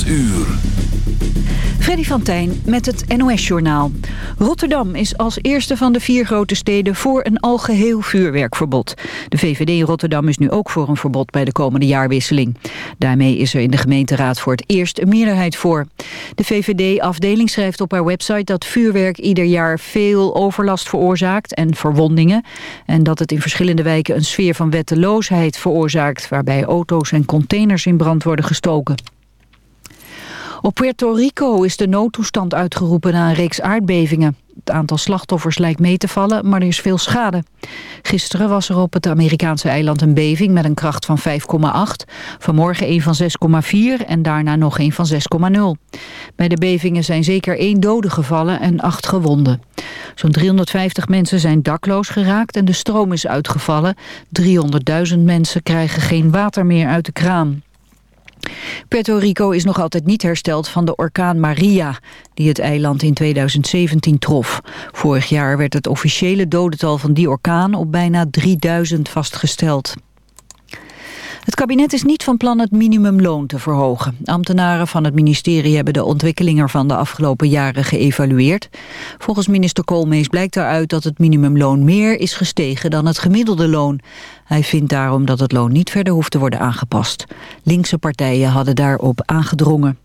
8 uur. Freddy van Tijn met het NOS-journaal. Rotterdam is als eerste van de vier grote steden voor een algeheel vuurwerkverbod. De VVD in Rotterdam is nu ook voor een verbod bij de komende jaarwisseling. Daarmee is er in de gemeenteraad voor het eerst een meerderheid voor. De VVD-afdeling schrijft op haar website dat vuurwerk ieder jaar veel overlast veroorzaakt en verwondingen. En dat het in verschillende wijken een sfeer van wetteloosheid veroorzaakt... waarbij auto's en containers in brand worden gestoken. Op Puerto Rico is de noodtoestand uitgeroepen na een reeks aardbevingen. Het aantal slachtoffers lijkt mee te vallen, maar er is veel schade. Gisteren was er op het Amerikaanse eiland een beving met een kracht van 5,8. Vanmorgen een van 6,4 en daarna nog een van 6,0. Bij de bevingen zijn zeker één dode gevallen en acht gewonden. Zo'n 350 mensen zijn dakloos geraakt en de stroom is uitgevallen. 300.000 mensen krijgen geen water meer uit de kraan. Puerto Rico is nog altijd niet hersteld van de orkaan Maria... die het eiland in 2017 trof. Vorig jaar werd het officiële dodental van die orkaan op bijna 3000 vastgesteld. Het kabinet is niet van plan het minimumloon te verhogen. Ambtenaren van het ministerie hebben de ontwikkeling ervan de afgelopen jaren geëvalueerd. Volgens minister Koolmees blijkt daaruit dat het minimumloon meer is gestegen dan het gemiddelde loon. Hij vindt daarom dat het loon niet verder hoeft te worden aangepast. Linkse partijen hadden daarop aangedrongen.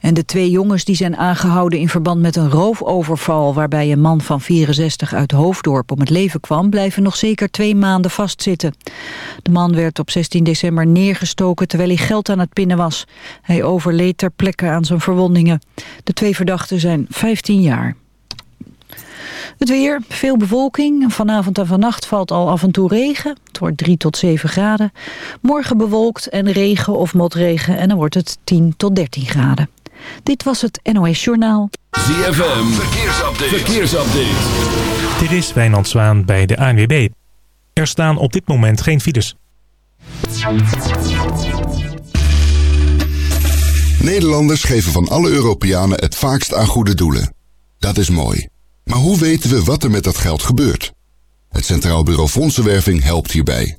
En de twee jongens die zijn aangehouden in verband met een roofoverval... waarbij een man van 64 uit Hoofddorp om het leven kwam... blijven nog zeker twee maanden vastzitten. De man werd op 16 december neergestoken terwijl hij geld aan het pinnen was. Hij overleed ter plekke aan zijn verwondingen. De twee verdachten zijn 15 jaar. Het weer, veel bewolking. Vanavond en vannacht valt al af en toe regen. Het wordt 3 tot 7 graden. Morgen bewolkt en regen of motregen en dan wordt het 10 tot 13 graden. Dit was het NOS Journaal. ZFM, verkeersupdate. verkeersupdate. Dit is Wijnand Zwaan bij de ANWB. Er staan op dit moment geen files. Nederlanders geven van alle Europeanen het vaakst aan goede doelen. Dat is mooi. Maar hoe weten we wat er met dat geld gebeurt? Het Centraal Bureau Fondsenwerving helpt hierbij.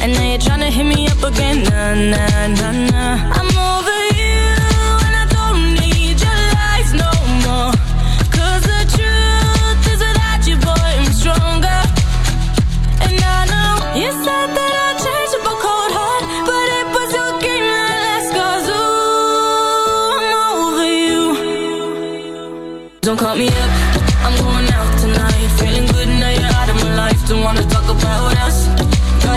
And now you're tryna hit me up again. Nah, nah, nah, nah. I'm over you, and I don't need your lies no more. Cause the truth is without you, boy, I'm stronger. And I know you said that I'd change up a cold heart, but it was your game that last. Cause ooh, I'm over you. Don't call me up, I'm going out tonight. Feeling good now you're out of my life. Don't wanna talk about us.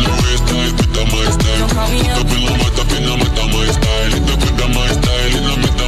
in the waist high, better my style. Put the pillow, but up style. It up with style.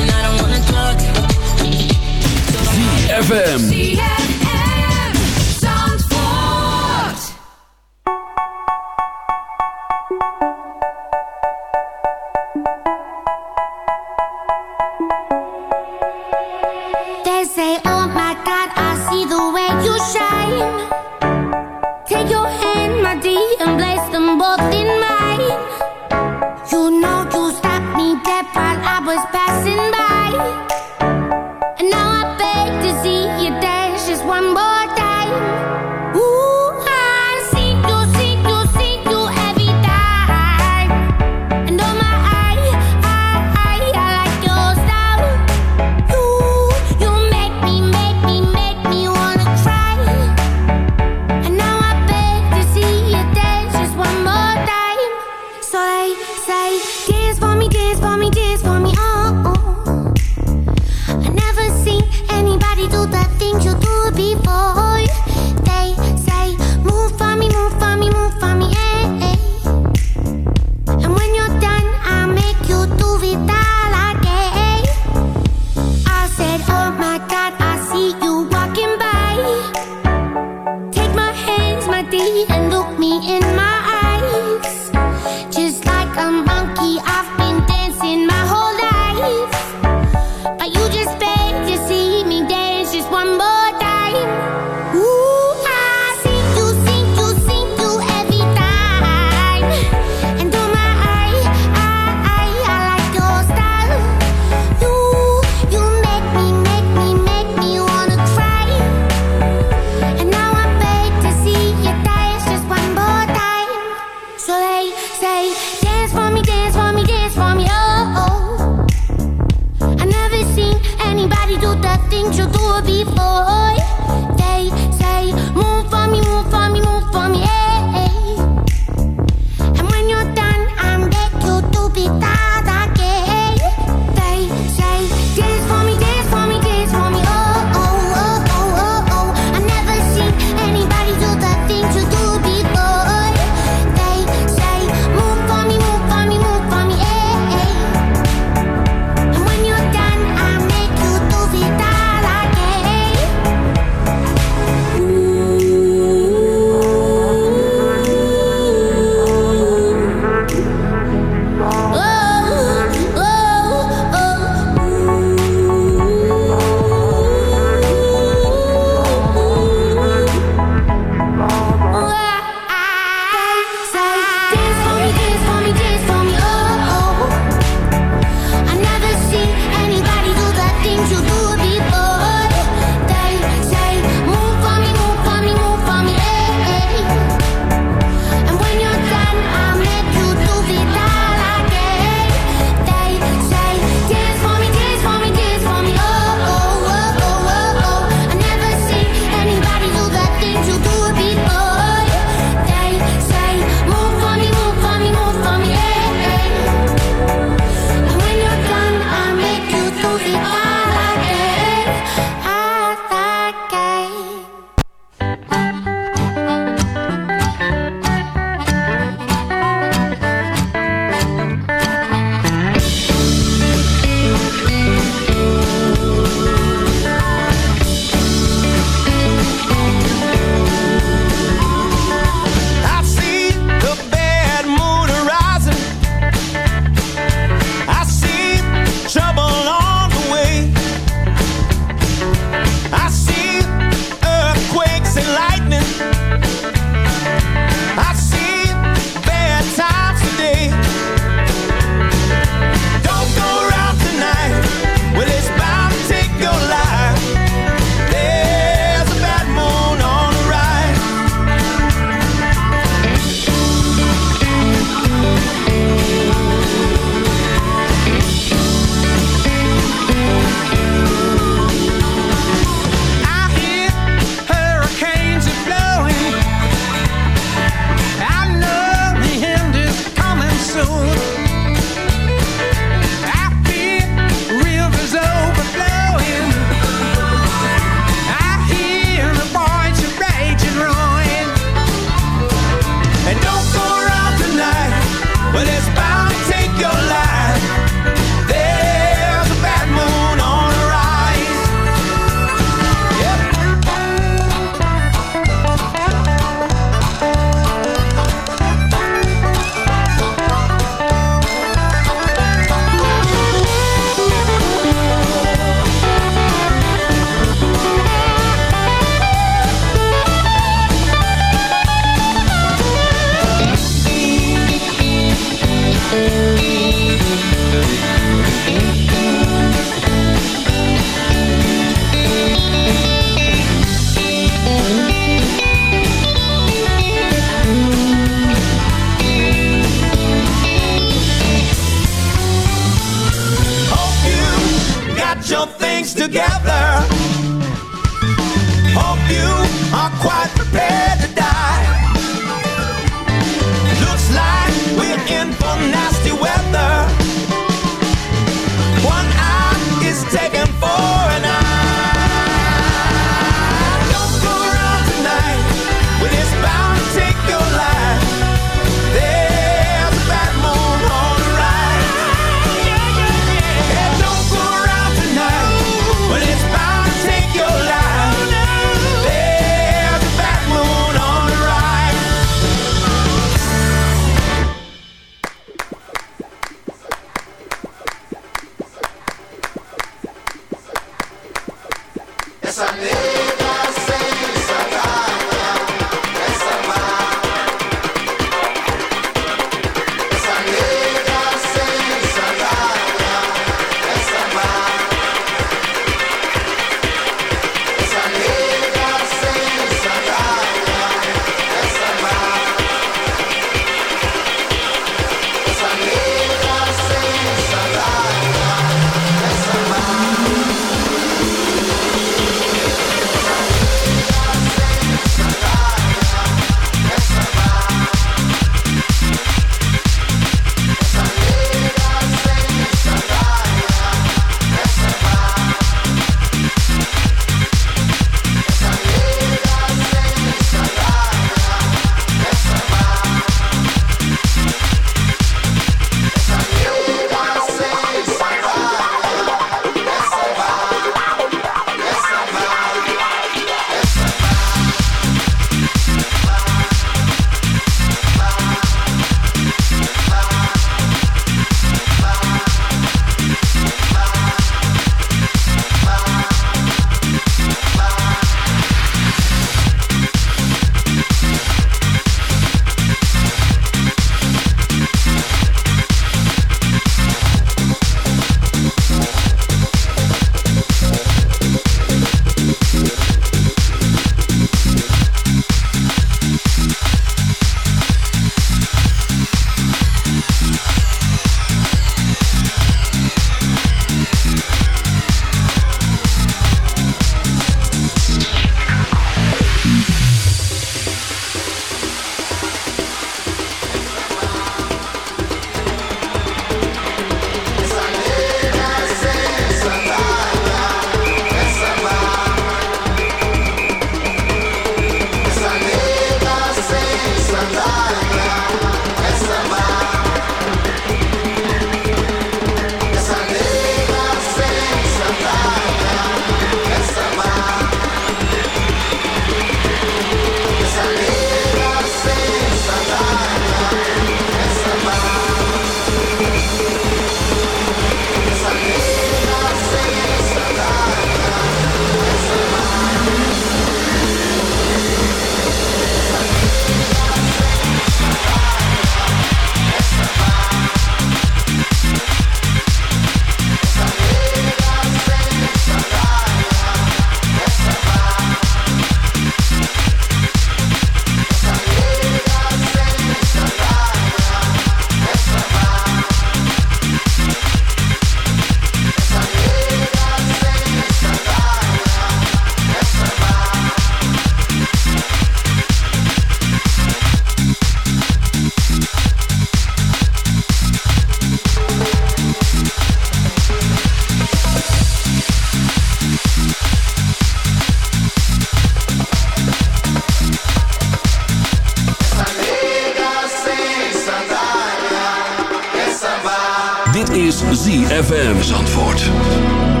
Zandvoort.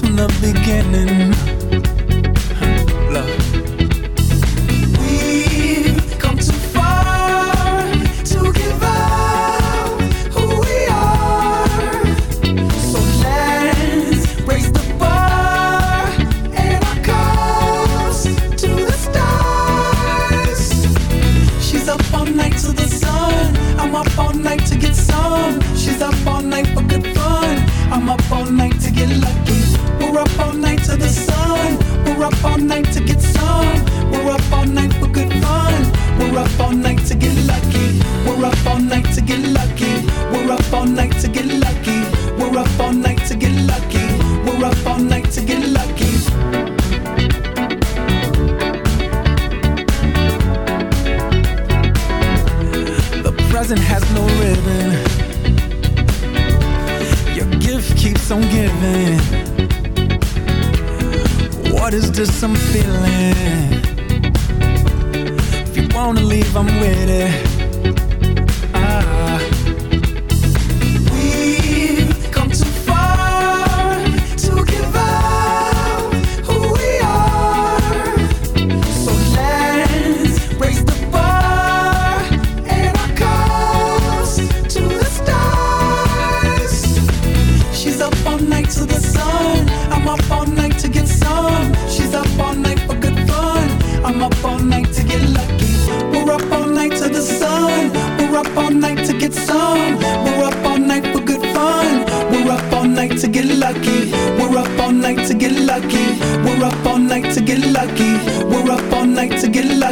From the beginning. Love.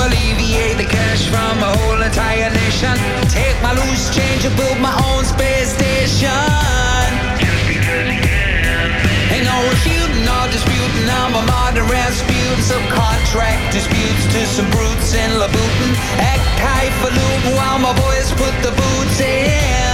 alleviate the cash from a whole entire nation. Take my loose change and build my own space station. Just because you can. Ain't no refuting or disputing. I'm a modern Rasputin. Some contract disputes to some brutes in Louboutin. Act high for while my boys put the boots in.